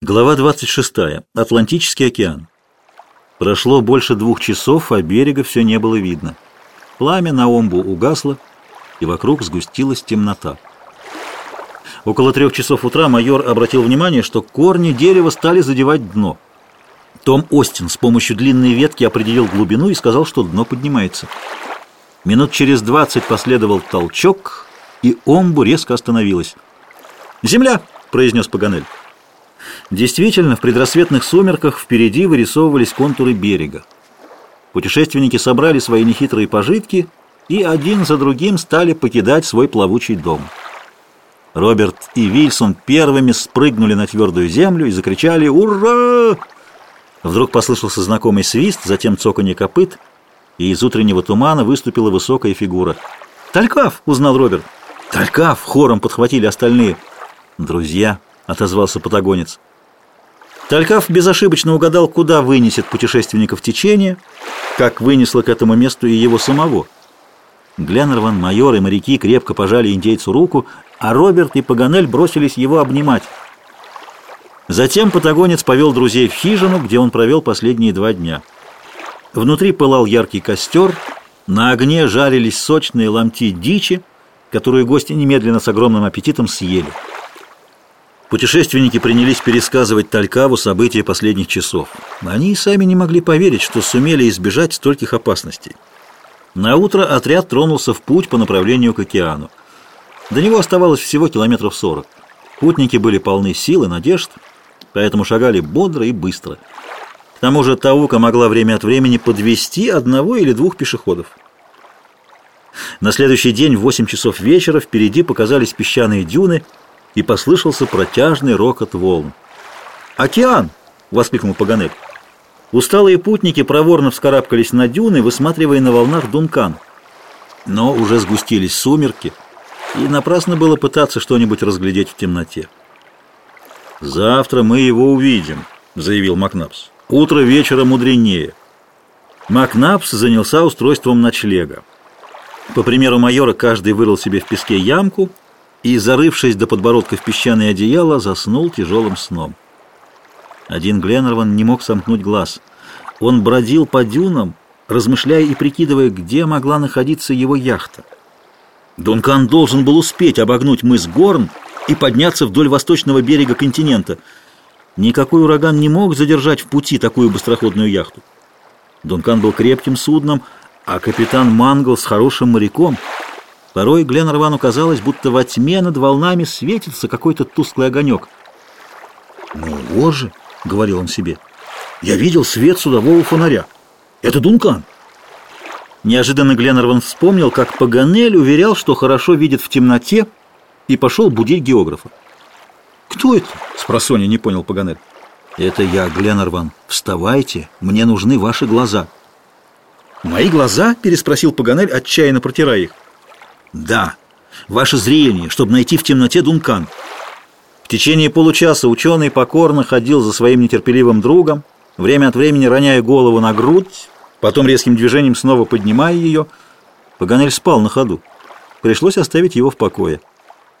Глава 26. Атлантический океан. Прошло больше двух часов, а берега все не было видно. Пламя на омбу угасло, и вокруг сгустилась темнота. Около трех часов утра майор обратил внимание, что корни дерева стали задевать дно. Том Остин с помощью длинной ветки определил глубину и сказал, что дно поднимается. Минут через двадцать последовал толчок, и омбу резко остановилась. «Земля!» — произнес Паганель. Действительно, в предрассветных сумерках впереди вырисовывались контуры берега. Путешественники собрали свои нехитрые пожитки и один за другим стали покидать свой плавучий дом. Роберт и Вильсон первыми спрыгнули на твердую землю и закричали «Ура!». Вдруг послышался знакомый свист, затем цоканье копыт, и из утреннего тумана выступила высокая фигура. «Талькав!» — узнал Роберт. «Талькав!» — хором подхватили остальные. «Друзья!» — отозвался патагонец. Талькав безошибочно угадал, куда вынесет путешественников течение, как вынесло к этому месту и его самого. Гленнерван, майор и моряки крепко пожали индейцу руку, а Роберт и Паганель бросились его обнимать. Затем патагонец повел друзей в хижину, где он провел последние два дня. Внутри пылал яркий костер, на огне жарились сочные ломти дичи, которую гости немедленно с огромным аппетитом съели. Путешественники принялись пересказывать Талькаву события последних часов. Они и сами не могли поверить, что сумели избежать стольких опасностей. На утро отряд тронулся в путь по направлению к океану. До него оставалось всего километров сорок. Путники были полны сил и надежд, поэтому шагали бодро и быстро. К тому же Таука могла время от времени подвести одного или двух пешеходов. На следующий день в 8 часов вечера впереди показались песчаные дюны – и послышался протяжный рокот волн. «Океан!» — воскликнул Паганель. Усталые путники проворно вскарабкались на дюны, высматривая на волнах Дункан. Но уже сгустились сумерки, и напрасно было пытаться что-нибудь разглядеть в темноте. «Завтра мы его увидим», — заявил Макнапс. «Утро вечера мудренее». Макнапс занялся устройством ночлега. По примеру майора, каждый вырыл себе в песке ямку — и, зарывшись до подбородка в песчаное одеяло, заснул тяжелым сном. Один Гленнерван не мог сомкнуть глаз. Он бродил по дюнам, размышляя и прикидывая, где могла находиться его яхта. Дункан должен был успеть обогнуть мыс Горн и подняться вдоль восточного берега континента. Никакой ураган не мог задержать в пути такую быстроходную яхту. Дункан был крепким судном, а капитан Мангл с хорошим моряком — Порой Гленнервану казалось, будто во тьме над волнами светится какой-то тусклый огонек. «Ну вот же», — говорил он себе, — «я видел свет судового фонаря. Это Дункан». Неожиданно Гленнерван вспомнил, как Паганель уверял, что хорошо видит в темноте, и пошел будить географа. «Кто это?» — спросонья не понял Паганель. «Это я, Гленнерван. Вставайте, мне нужны ваши глаза». «Мои глаза?» — переспросил Паганель, отчаянно протирая их. Да, ваше зрение, чтобы найти в темноте Дункан. В течение получаса ученый покорно ходил за своим нетерпеливым другом, время от времени роняя голову на грудь, потом резким движением снова поднимая ее. Паганель спал на ходу. Пришлось оставить его в покое.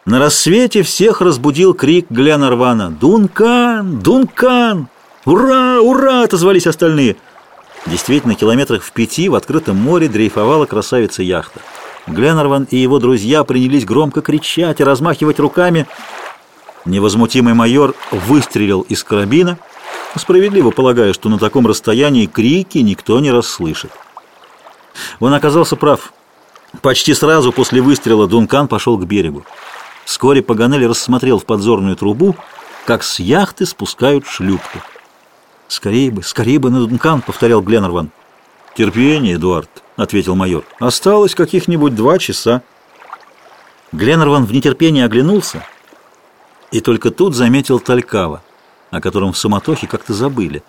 На рассвете всех разбудил крик Гленарвана «Дункан! Дункан! Ура! Ура!» — отозвались остальные. Действительно, километрах в пяти в открытом море дрейфовала красавица-яхта. Гленнерван и его друзья принялись громко кричать и размахивать руками. Невозмутимый майор выстрелил из карабина, справедливо полагая, что на таком расстоянии крики никто не расслышит. Он оказался прав. Почти сразу после выстрела Дункан пошел к берегу. Вскоре Паганель рассмотрел в подзорную трубу, как с яхты спускают шлюпку. «Скорее бы, скорее бы на Дункан», — повторял Гленнерван. «Терпение, Эдуард», — ответил майор. «Осталось каких-нибудь два часа». Гленнерван в нетерпении оглянулся и только тут заметил Талькава, о котором в суматохе как-то забыли.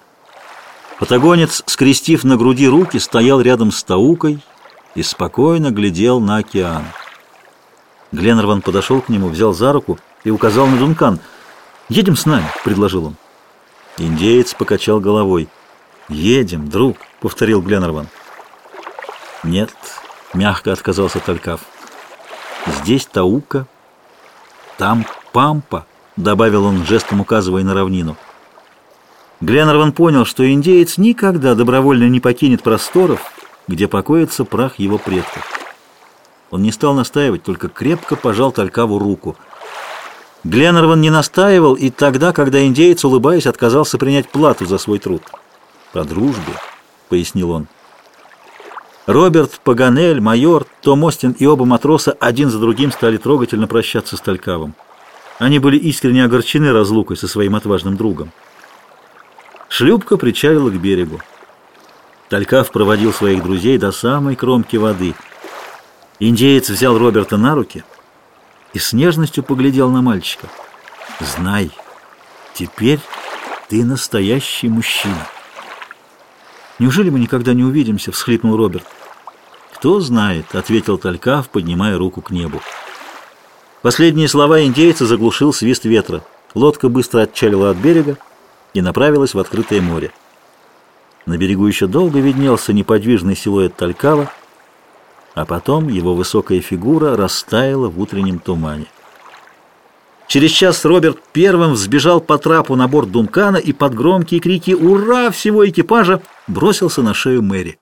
Патагонец, скрестив на груди руки, стоял рядом с Таукой и спокойно глядел на океан. Гленнерван подошел к нему, взял за руку и указал на Дункан. «Едем с нами», — предложил он. Индеец покачал головой. «Едем, друг», — повторил Гленнерван. «Нет», — мягко отказался Талькав. «Здесь Таука, там Пампа», — добавил он, жестом указывая на равнину. Гленнерван понял, что индеец никогда добровольно не покинет просторов, где покоится прах его предков. Он не стал настаивать, только крепко пожал Талькаву руку. Гленнерван не настаивал и тогда, когда индеец, улыбаясь, отказался принять плату за свой труд. «По дружбе», — пояснил он. Роберт, Паганель, майор, Том Остин и оба матроса один за другим стали трогательно прощаться с Талькавом. Они были искренне огорчены разлукой со своим отважным другом. Шлюпка причалила к берегу. Талькав проводил своих друзей до самой кромки воды. Индеец взял Роберта на руки и с нежностью поглядел на мальчика. «Знай, теперь ты настоящий мужчина». «Неужели мы никогда не увидимся?» — всхлипнул Роберт. «Кто знает», — ответил Талькав, поднимая руку к небу. Последние слова индейца заглушил свист ветра. Лодка быстро отчалила от берега и направилась в открытое море. На берегу еще долго виднелся неподвижный силуэт Талькава, а потом его высокая фигура растаяла в утреннем тумане. Через час Роберт первым взбежал по трапу на борт Дункана и под громкие крики «Ура!» всего экипажа бросился на шею Мэри.